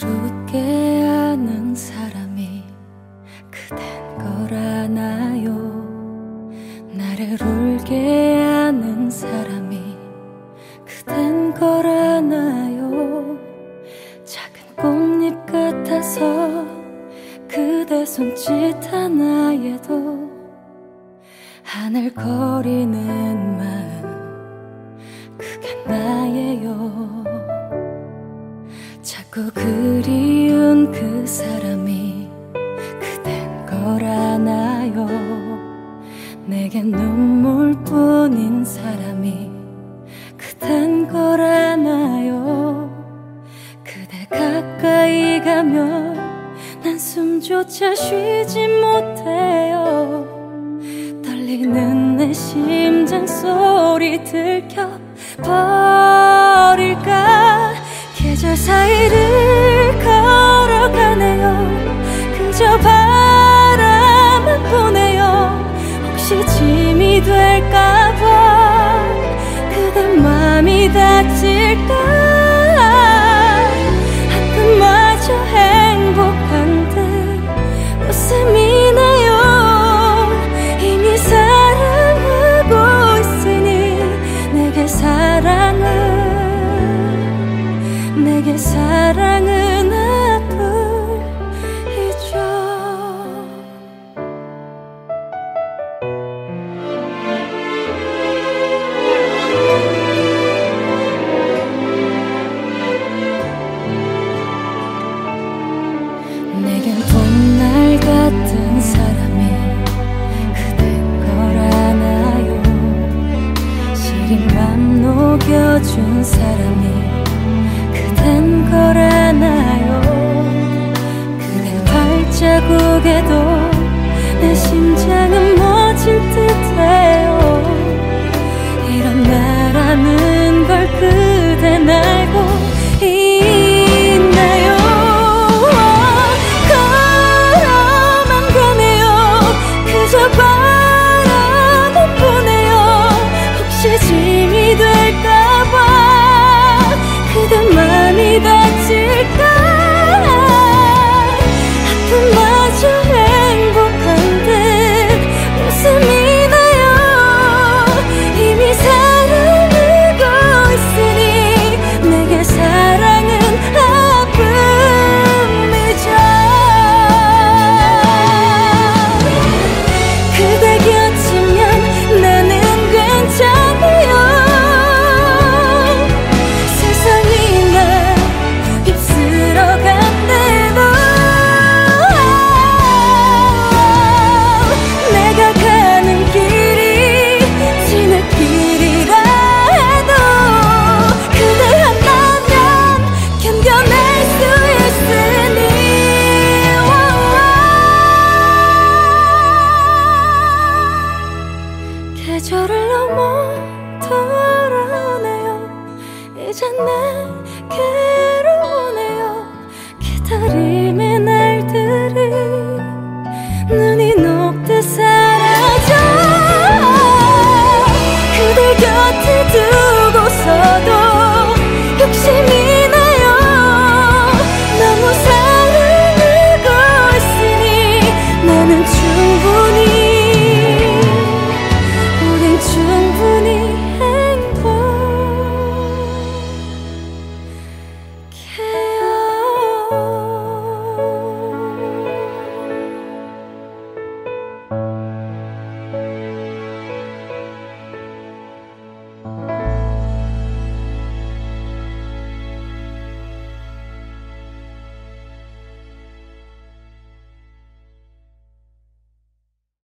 웃게 하는 사람이 그댄 걸 아나요? 나를 울게 하는 사람이 그댄 걸 아나요? 작은 꽃잎 같아서 그대 손짓 하나에도 하늘 거리는 마음 그게 나예요 자꾸 그리운 그 사람이 그댄 걸 아나요? 내겐 눈물뿐인 사람이 그댄 걸 아나요? 그대 가까이 가면 난 숨조차 쉬지 못해요. 떨리는 내 심장 소리 들켜 버릴까 계절 사이를 걸어가네요. 그저 바람만 보네요. 혹시 짐이 될까봐 그대 맘이 닿지 내게 사랑은 아플이죠. 내겐 봄날 같은 사람이 그댈 걸 아나요. 시린 밤 녹여준 사람 걸 아나요. 그대 발자국에도 내 심장은 멎을 듯해요. 이런 나라는 걸끝 그 계절을 넘어 돌아오네요. 이제 내게